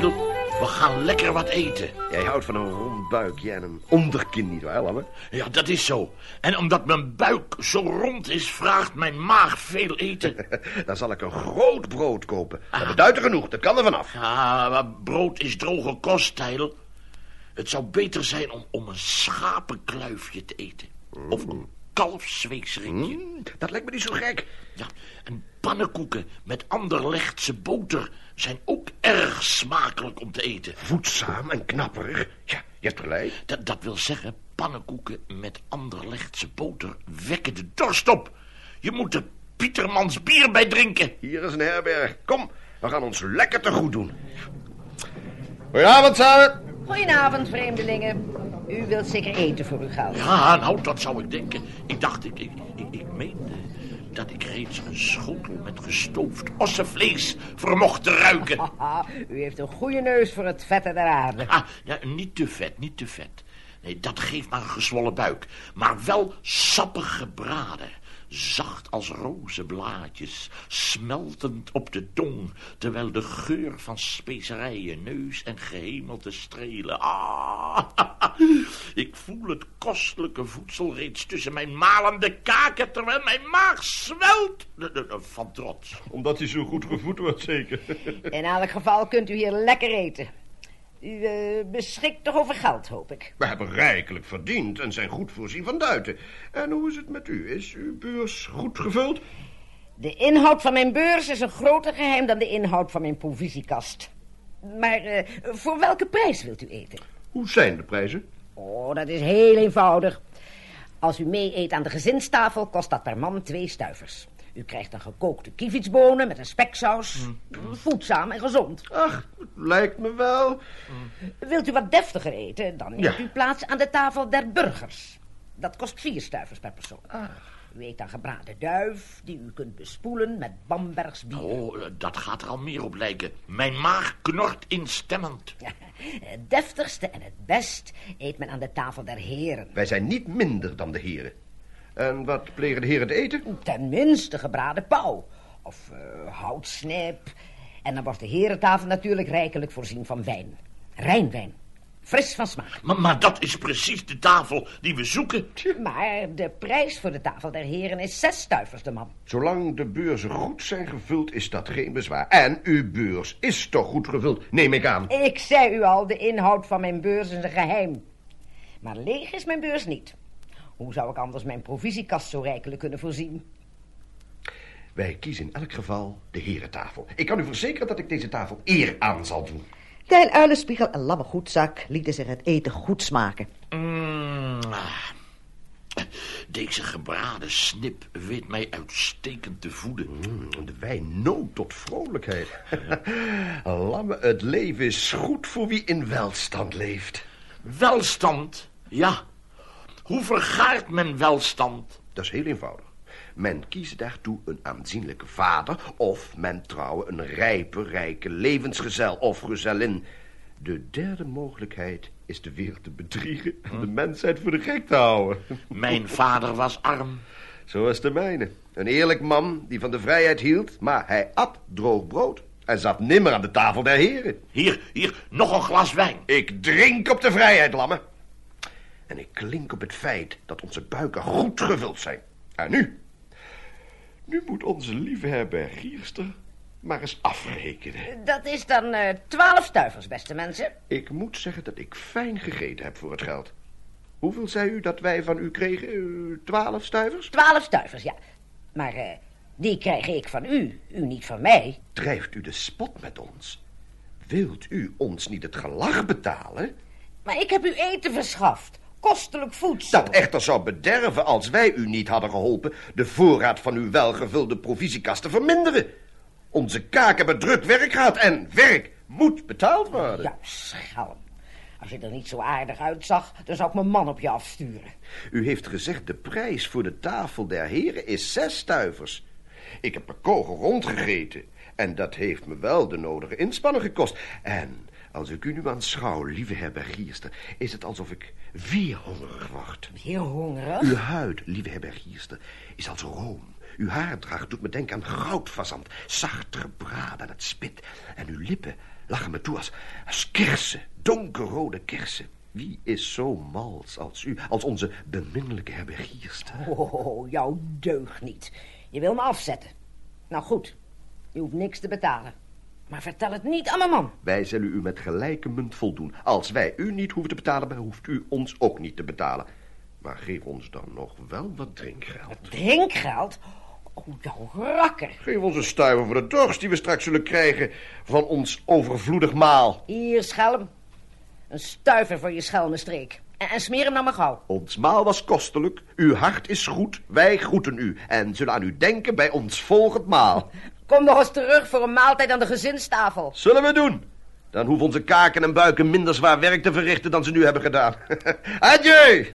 We gaan lekker wat eten. Jij houdt van een rond buikje en een onderkin, nietwaar, Lamme? Ja, dat is zo. En omdat mijn buik zo rond is, vraagt mijn maag veel eten. Dan zal ik een groot brood kopen. Dat beduidt er genoeg, dat kan er vanaf. Ja, maar brood is droge kost, Tijl. Het zou beter zijn om, om een schapenkluifje te eten. Of een kalfsweesringje. Hm, dat lijkt me niet zo gek. Ja, en pannenkoeken met anderlechtse boter zijn ook erg smakelijk om te eten. Voedzaam en knapperig. Ja, je hebt gelijk. Dat, dat wil zeggen, pannenkoeken met anderlechtse boter wekken de dorst op. Je moet er Pietermans bier bij drinken. Hier is een herberg. Kom, we gaan ons lekker te goed doen. Goedenavond samen. Goedenavond, vreemdelingen. U wilt zeker eten voor uw geld. Ja, nou, dat zou ik denken. Ik dacht, ik, ik, ik, ik meende dat ik reeds een schotel met gestoofd ossenvlees vermocht te ruiken. Haha, u heeft een goede neus voor het vette der aarde. Ah, ja, niet te vet, niet te vet. Nee, dat geeft maar een gezwollen buik. Maar wel sappig gebraden. Zacht als rozenblaadjes, smeltend op de tong... terwijl de geur van specerijen neus en gehemelte strelen. Ah, ik voel het kostelijke voedsel reeds tussen mijn malende kaken... terwijl mijn maag zwelt van trots. Omdat hij zo goed gevoed wordt, zeker. In elk geval kunt u hier lekker eten. U eh, beschikt toch over geld, hoop ik. We hebben rijkelijk verdiend en zijn goed voorzien van duiten. En hoe is het met u? Is uw beurs goed gevuld? De inhoud van mijn beurs is een groter geheim dan de inhoud van mijn provisiekast. Maar eh, voor welke prijs wilt u eten? Hoe zijn de prijzen? Oh, dat is heel eenvoudig. Als u mee eet aan de gezinstafel, kost dat per man twee stuivers. U krijgt dan gekookte kievitsbonen met een speksaus. Voedzaam en gezond. Ach, het lijkt me wel. Wilt u wat deftiger eten, dan neemt Ja. u plaats aan de tafel der burgers. Dat kost vier stuivers per persoon. U eet dan gebraden duif, die u kunt bespoelen met Bambergs bier. Oh, eh, dat gaat er al meer op lijken. Mijn maag knort instemmend. Het deftigste en het best eet men aan de tafel der heren. Wij zijn niet minder dan de heren. En wat plegen de heren te eten? Tenminste gebraden pauw. Of eh, houtsnip. En dan wordt de herentafel natuurlijk rijkelijk voorzien van wijn. Rijnwijn. Fris van smaak. Maar, maar dat is precies de tafel die we zoeken. Maar de prijs voor de tafel der heren is zes stuivers de man. Zolang de beurzen goed zijn gevuld, is dat geen bezwaar. En uw beurs is toch goed gevuld, neem ik aan. Ik zei u al, de inhoud van mijn beurs is een geheim. Maar leeg is mijn beurs niet. Hoe zou ik anders mijn provisiekast zo rijkelijk kunnen voorzien? Wij kiezen in elk geval de herentafel. Ik kan u verzekeren dat ik deze tafel eer aan zal doen. Tijn Uilenspiegel en Lamme Goedzak lieten zich het eten goed smaken. Mm. Deze gebraden snip weet mij uitstekend te voeden. Mm, de wijn noodt tot vrolijkheid. Lamme, het leven is goed voor wie in welstand leeft. Welstand, ja. Hoe vergaart men welstand? Dat is heel eenvoudig. Men kiest daartoe een aanzienlijke vader... of men trouwen een rijpe, rijke levensgezel of gezellin. De derde mogelijkheid is de wereld te bedriegen... en de mensheid voor de gek te houden. Mijn vader was arm. Zo is de mijne. Een eerlijk man die van de vrijheid hield... maar hij at droog brood en zat nimmer aan de tafel der heren. Hier, hier, nog een glas wijn. Ik drink op de vrijheid, Lamme. En ik klink op het feit dat onze buiken goed gevuld zijn. En nu? Nu moet onze lieve herbergierster maar eens afrekenen. Dat is dan eh, twaalf stuivers, beste mensen. Ik moet zeggen dat ik fijn gegeten heb voor het geld. Hoeveel zei u dat wij van u kregen? Eh, Twaalf stuivers? Twaalf stuivers, ja. Maar eh, die krijg ik van u, u niet van mij. Drijft u de spot met ons? Wilt u ons niet het gelag betalen? Maar ik heb u eten verschaft. Kostelijk voedsel. Dat echter zou bederven als wij u niet hadden geholpen... de voorraad van uw welgevulde provisiekast te verminderen. Onze kaak hebben druk werk gehad en werk moet betaald worden. Ja, schelm. Als je er niet zo aardig uitzag, dan zou ik mijn man op je afsturen. U heeft gezegd de prijs voor de tafel der heren is zes stuivers. Ik heb een kogel rondgegeten en dat heeft me wel de nodige inspanning gekost. En als ik u nu aanschouw, lieve herbergierster, is het alsof ik weer hongerig word. Weer hongerig? Uw huid, lieve herbergierster, is als room. Uw haardracht doet me denken aan goudfazant, zacht gebraden aan het spit. En uw lippen lachen me toe als, als kersen, donkerrode kersen. Wie is zo mals als u, als onze beminnelijke herbergierster? Oh, jouw deugd niet. Je wil me afzetten. Nou goed, je hoeft niks te betalen. Maar vertel het niet aan mijn man. Wij zullen u met gelijke munt voldoen. Als wij u niet hoeven te betalen, dan hoeft u ons ook niet te betalen. Maar geef ons dan nog wel wat drinkgeld. Drinkgeld? Oh, jouw rakker. Geef ons een stuiver voor de dorst die we straks zullen krijgen van ons overvloedig maal. Hier, schelm. Een stuiver voor je schelmenstreek. En, en smeer hem nou maar gauw. Ons maal was kostelijk, uw hart is goed, wij groeten u en zullen aan u denken bij ons volgend maal. Kom nog eens terug voor een maaltijd aan de gezinstafel. Zullen we doen? Dan hoeven onze kaken en buiken minder zwaar werk te verrichten dan ze nu hebben gedaan. Adieu!